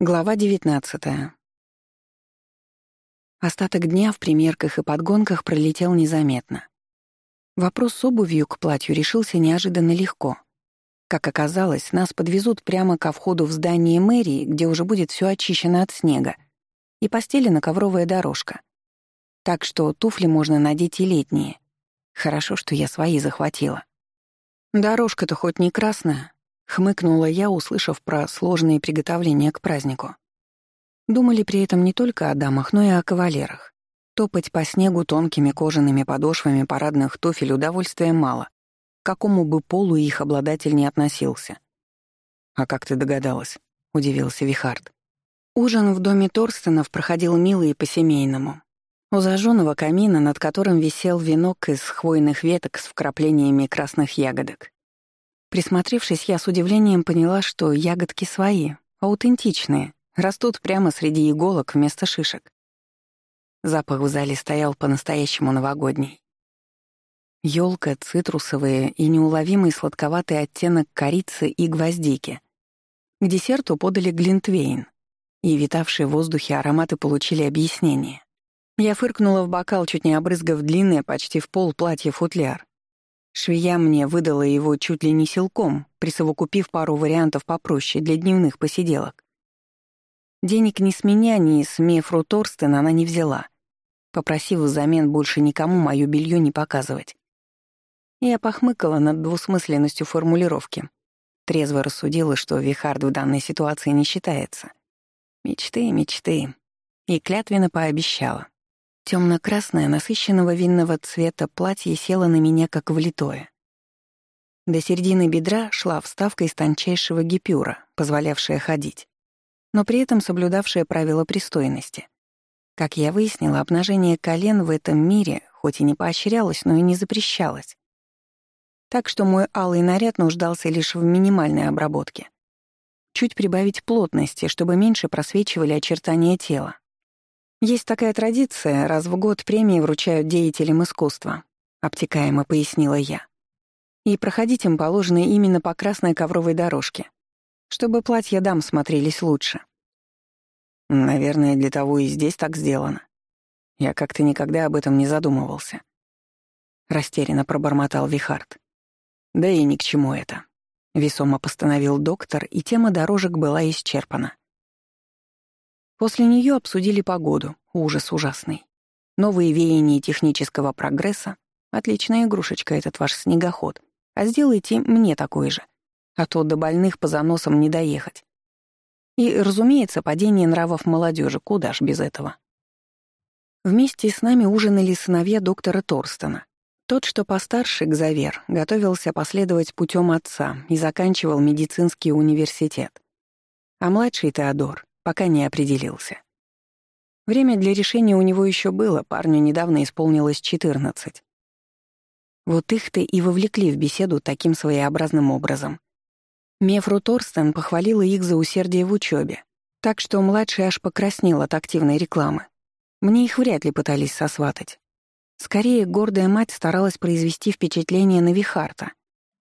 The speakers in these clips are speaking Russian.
Глава 19 Остаток дня в примерках и подгонках пролетел незаметно. Вопрос с обувью к платью решился неожиданно легко. Как оказалось, нас подвезут прямо ко входу в здание мэрии, где уже будет все очищено от снега, и постелена ковровая дорожка. Так что туфли можно надеть и летние. Хорошо, что я свои захватила. Дорожка-то хоть не красная, Хмыкнула я, услышав про сложные приготовления к празднику. Думали при этом не только о дамах, но и о кавалерах. Топать по снегу тонкими кожаными подошвами парадных туфель удовольствия мало, к какому бы полу их обладатель не относился. «А как ты догадалась?» — удивился Вихард. Ужин в доме Торстенов проходил мило и по-семейному. У зажженного камина, над которым висел венок из хвойных веток с вкраплениями красных ягодок. Присмотревшись, я с удивлением поняла, что ягодки свои, аутентичные, растут прямо среди иголок вместо шишек. Запах в зале стоял по-настоящему новогодний. Ёлка, цитрусовые и неуловимый сладковатый оттенок корицы и гвоздики. К десерту подали глинтвейн, и витавшие в воздухе ароматы получили объяснение. Я фыркнула в бокал, чуть не обрызгав длинное, почти в пол платье-футляр, Швея мне выдала его чуть ли не силком, присовокупив пару вариантов попроще для дневных посиделок. Денег ни с меня, ни с Мефру Торстен она не взяла, попросив взамен больше никому моё белье не показывать. Я похмыкала над двусмысленностью формулировки. Трезво рассудила, что Вихард в данной ситуации не считается. Мечты, мечты. И клятвенно пообещала. Темно-красное, насыщенного винного цвета платье село на меня как влитое. До середины бедра шла вставка из тончайшего гипюра, позволявшая ходить, но при этом соблюдавшая правила пристойности. Как я выяснила, обнажение колен в этом мире хоть и не поощрялось, но и не запрещалось. Так что мой алый наряд нуждался лишь в минимальной обработке. Чуть прибавить плотности, чтобы меньше просвечивали очертания тела, есть такая традиция, раз в год премии вручают деятелям искусства, обтекаемо пояснила я. И проходить им положено именно по красной ковровой дорожке, чтобы платья дам смотрелись лучше. Наверное, для того и здесь так сделано. Я как-то никогда об этом не задумывался. Растерянно пробормотал Вихард. Да и ни к чему это. Весомо постановил доктор, и тема дорожек была исчерпана. После нее обсудили погоду, ужас ужасный. Новые веяния технического прогресса. Отличная игрушечка этот ваш снегоход. А сделайте мне такой же. А то до больных по заносам не доехать. И, разумеется, падение нравов молодежи, куда ж без этого. Вместе с нами ужинали сыновья доктора Торстона. Тот, что постарше, Гзавер, готовился последовать путем отца и заканчивал медицинский университет. А младший Теодор пока не определился. Время для решения у него еще было, парню недавно исполнилось 14. Вот их-то и вовлекли в беседу таким своеобразным образом. Мефру Торстен похвалила их за усердие в учебе, так что младший аж покраснел от активной рекламы. Мне их вряд ли пытались сосватать. Скорее, гордая мать старалась произвести впечатление на Вихарта,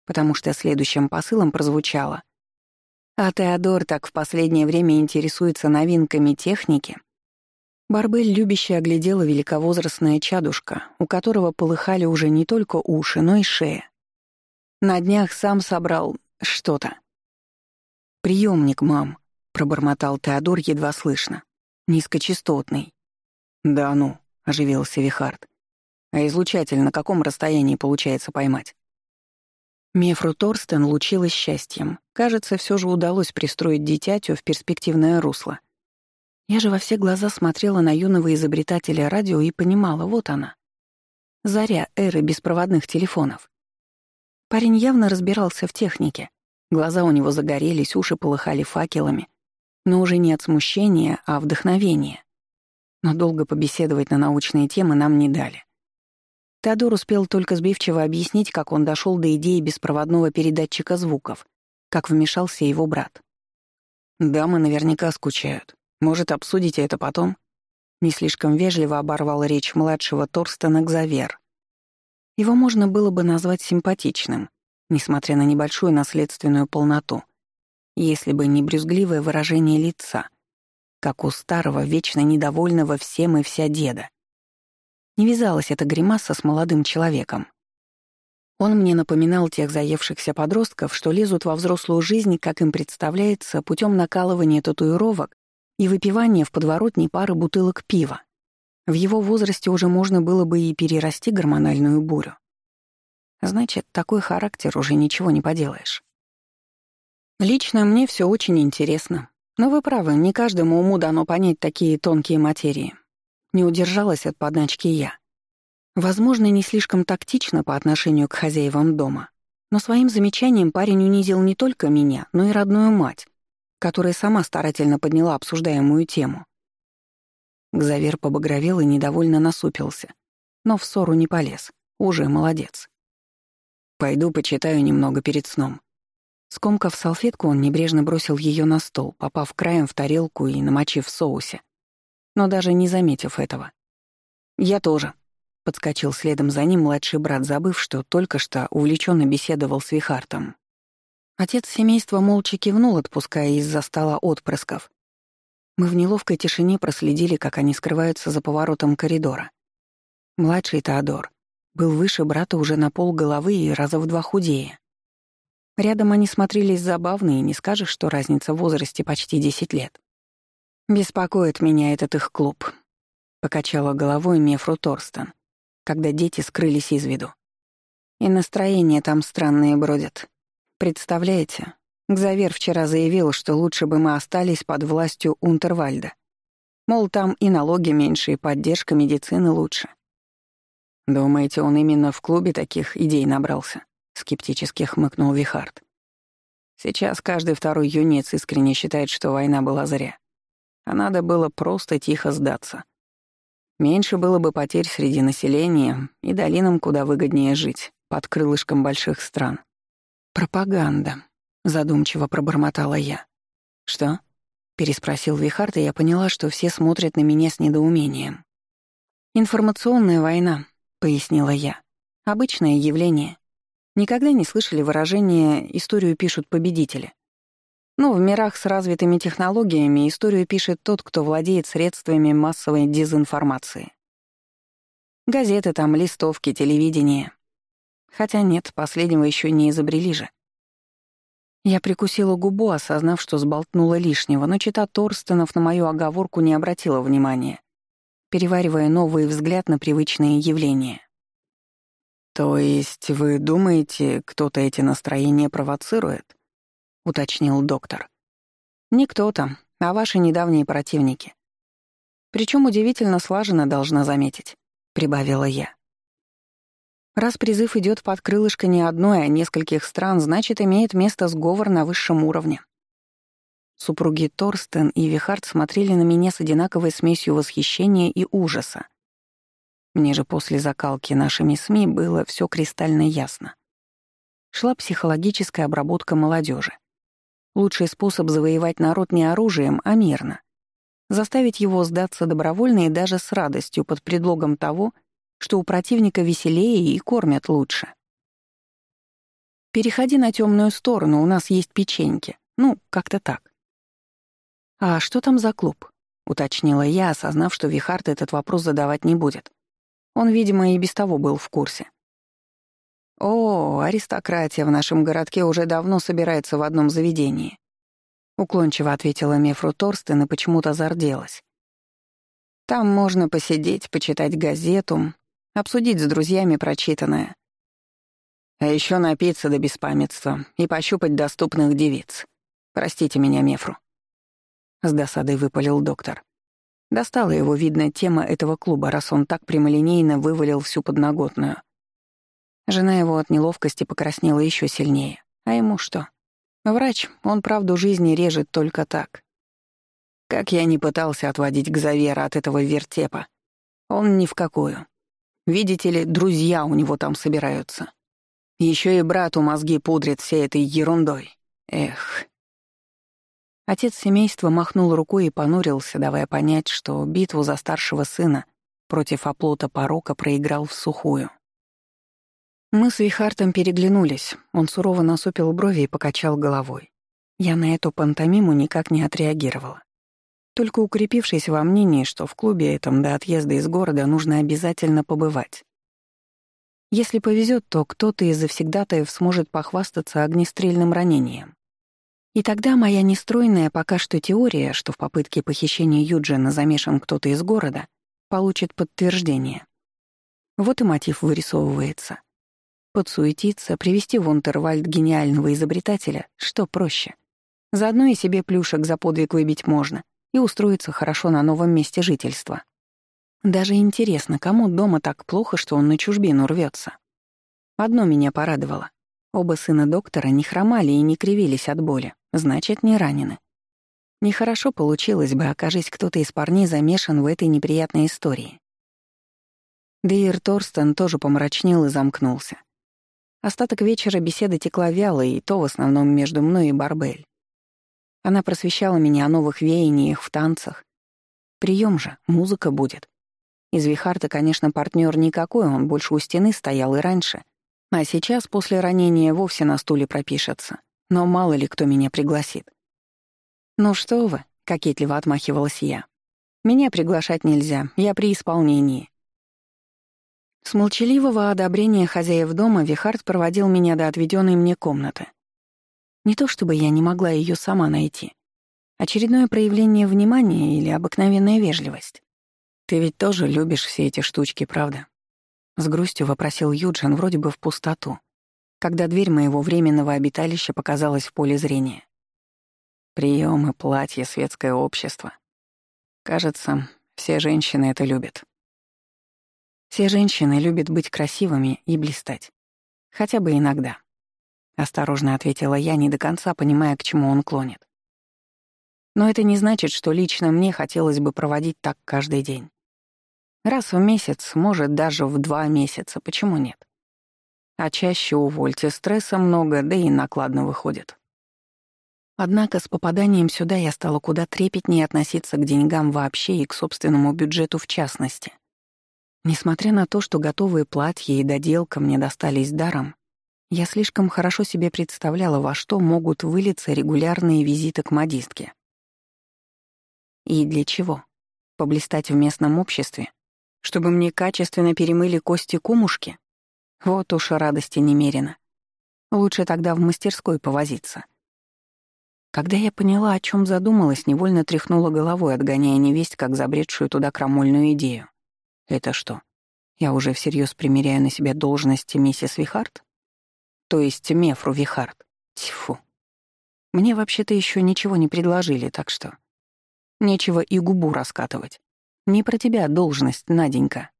потому что следующим посылом прозвучало а Теодор так в последнее время интересуется новинками техники. Барбель любяще оглядела великовозрастная чадушка, у которого полыхали уже не только уши, но и шея. На днях сам собрал что-то. Приемник, мам», — пробормотал Теодор едва слышно. «Низкочастотный». «Да ну», — оживился Вихард. «А излучатель на каком расстоянии получается поймать?» Мефру Торстен лучилась счастьем. Кажется, все же удалось пристроить дитятю в перспективное русло. Я же во все глаза смотрела на юного изобретателя радио и понимала, вот она. Заря эры беспроводных телефонов. Парень явно разбирался в технике. Глаза у него загорелись, уши полыхали факелами. Но уже не от смущения, а вдохновения. Но долго побеседовать на научные темы нам не дали. Теодор успел только сбивчиво объяснить, как он дошел до идеи беспроводного передатчика звуков, как вмешался его брат. «Дамы наверняка скучают. Может, обсудите это потом?» Не слишком вежливо оборвал речь младшего Торстена Гзавер. Его можно было бы назвать симпатичным, несмотря на небольшую наследственную полноту, если бы не брюзгливое выражение лица, как у старого, вечно недовольного всем и вся деда. Не вязалась эта гримаса с молодым человеком. Он мне напоминал тех заевшихся подростков, что лезут во взрослую жизнь, как им представляется, путем накалывания татуировок и выпивания в подворотне пары бутылок пива. В его возрасте уже можно было бы и перерасти гормональную бурю. Значит, такой характер уже ничего не поделаешь. Лично мне все очень интересно. Но вы правы, не каждому уму дано понять такие тонкие материи. Не удержалась от подначки я. Возможно, не слишком тактично по отношению к хозяевам дома, но своим замечанием парень унизил не только меня, но и родную мать, которая сама старательно подняла обсуждаемую тему. Гзавер побагровел и недовольно насупился, но в ссору не полез. Уже молодец. Пойду почитаю немного перед сном. Скомкав салфетку, он небрежно бросил ее на стол, попав краем в тарелку и намочив в соусе но даже не заметив этого. «Я тоже», — подскочил следом за ним младший брат, забыв, что только что увлеченно беседовал с Вихартом. Отец семейства молча кивнул, отпуская из-за стола отпрысков. Мы в неловкой тишине проследили, как они скрываются за поворотом коридора. Младший Теодор был выше брата уже на пол головы и раза в два худее. Рядом они смотрелись забавно, и не скажешь, что разница в возрасте почти десять лет. «Беспокоит меня этот их клуб», — покачала головой Мефру Торстен, когда дети скрылись из виду. «И настроение там странные бродят. Представляете, Гзавер вчера заявил, что лучше бы мы остались под властью Унтервальда. Мол, там и налоги меньше, и поддержка медицины лучше. «Думаете, он именно в клубе таких идей набрался?» — скептически хмыкнул Вихард. «Сейчас каждый второй юнец искренне считает, что война была зря. А надо было просто тихо сдаться. Меньше было бы потерь среди населения, и долинам куда выгоднее жить, под крылышком больших стран. «Пропаганда», — задумчиво пробормотала я. «Что?» — переспросил Вихард, и я поняла, что все смотрят на меня с недоумением. «Информационная война», — пояснила я. «Обычное явление. Никогда не слышали выражение «историю пишут победители». Ну, в мирах с развитыми технологиями историю пишет тот, кто владеет средствами массовой дезинформации. Газеты там, листовки, телевидение. Хотя нет, последнего еще не изобрели же. Я прикусила губу, осознав, что сболтнула лишнего, но чита Торстенов на мою оговорку не обратила внимания, переваривая новый взгляд на привычные явления. «То есть вы думаете, кто-то эти настроения провоцирует?» — уточнил доктор. «Не кто-то, а ваши недавние противники. Причем удивительно слаженно, должна заметить», — прибавила я. Раз призыв идет под крылышко не одной, а нескольких стран, значит, имеет место сговор на высшем уровне. Супруги Торстен и Вихард смотрели на меня с одинаковой смесью восхищения и ужаса. Мне же после закалки нашими СМИ было все кристально ясно. Шла психологическая обработка молодежи. Лучший способ завоевать народ не оружием, а мирно. Заставить его сдаться добровольно и даже с радостью под предлогом того, что у противника веселее и кормят лучше. Переходи на темную сторону, у нас есть печеньки. Ну, как-то так. «А что там за клуб?» — уточнила я, осознав, что Вихард этот вопрос задавать не будет. Он, видимо, и без того был в курсе. «О, аристократия в нашем городке уже давно собирается в одном заведении», — уклончиво ответила Мефру Торстен и почему-то зарделась. «Там можно посидеть, почитать газету, обсудить с друзьями прочитанное. А еще напиться до беспамятства и пощупать доступных девиц. Простите меня, Мефру». С досадой выпалил доктор. Достала его, видно, тема этого клуба, раз он так прямолинейно вывалил всю подноготную — Жена его от неловкости покраснела еще сильнее. А ему что? Врач, он правду жизни режет только так. Как я не пытался отводить Гзавера от этого вертепа, он ни в какую. Видите ли, друзья у него там собираются. Еще и брату мозги пудрит всей этой ерундой. Эх. Отец семейства махнул рукой и понурился, давая понять, что битву за старшего сына против оплота порока проиграл в сухую. Мы с Вихартом переглянулись. Он сурово насупил брови и покачал головой. Я на эту пантомиму никак не отреагировала. только укрепившись во мнении, что в клубе этом до отъезда из города нужно обязательно побывать. Если повезет, то кто-то из завсегдатаев сможет похвастаться огнестрельным ранением. И тогда моя нестройная пока что теория, что в попытке похищения Юджина замешан кто-то из города, получит подтверждение. Вот и мотив вырисовывается. Подсуетиться, привести в Унтервальд гениального изобретателя, что проще. Заодно и себе плюшек за подвиг выбить можно и устроиться хорошо на новом месте жительства. Даже интересно, кому дома так плохо, что он на чужбину рвется. Одно меня порадовало. Оба сына доктора не хромали и не кривились от боли, значит, не ранены. Нехорошо получилось бы, окажись кто-то из парней замешан в этой неприятной истории. Дейр Торстен тоже помрачнел и замкнулся. Остаток вечера беседа текла вяло, и то в основном между мной и Барбель. Она просвещала меня о новых веяниях в танцах. Прием же, музыка будет. Из Вихарта, конечно, партнер никакой, он больше у стены стоял и раньше. А сейчас, после ранения, вовсе на стуле пропишется. Но мало ли кто меня пригласит. «Ну что вы», — кокетливо отмахивалась я. «Меня приглашать нельзя, я при исполнении». С молчаливого одобрения хозяев дома Вихард проводил меня до отведенной мне комнаты. Не то чтобы я не могла ее сама найти. Очередное проявление внимания или обыкновенная вежливость. «Ты ведь тоже любишь все эти штучки, правда?» С грустью вопросил Юджин вроде бы в пустоту, когда дверь моего временного обиталища показалась в поле зрения. Приемы, платья, светское общество. Кажется, все женщины это любят. Все женщины любят быть красивыми и блистать. Хотя бы иногда. Осторожно ответила я, не до конца понимая, к чему он клонит. Но это не значит, что лично мне хотелось бы проводить так каждый день. Раз в месяц, может, даже в два месяца, почему нет? А чаще увольте, стресса много, да и накладно выходит. Однако с попаданием сюда я стала куда трепетнее относиться к деньгам вообще и к собственному бюджету в частности. Несмотря на то, что готовые платья и доделка мне достались даром, я слишком хорошо себе представляла, во что могут вылиться регулярные визиты к модистке. И для чего? Поблистать в местном обществе? Чтобы мне качественно перемыли кости кумушки? Вот уж радости немерено. Лучше тогда в мастерской повозиться. Когда я поняла, о чем задумалась, невольно тряхнула головой, отгоняя невесть, как забредшую туда крамольную идею. Это что? Я уже всерьез примеряю на себя должность миссис Вихард? То есть Мефру Вихард. Тьфу. Мне вообще-то еще ничего не предложили, так что... Нечего и губу раскатывать. Не про тебя должность, Наденька.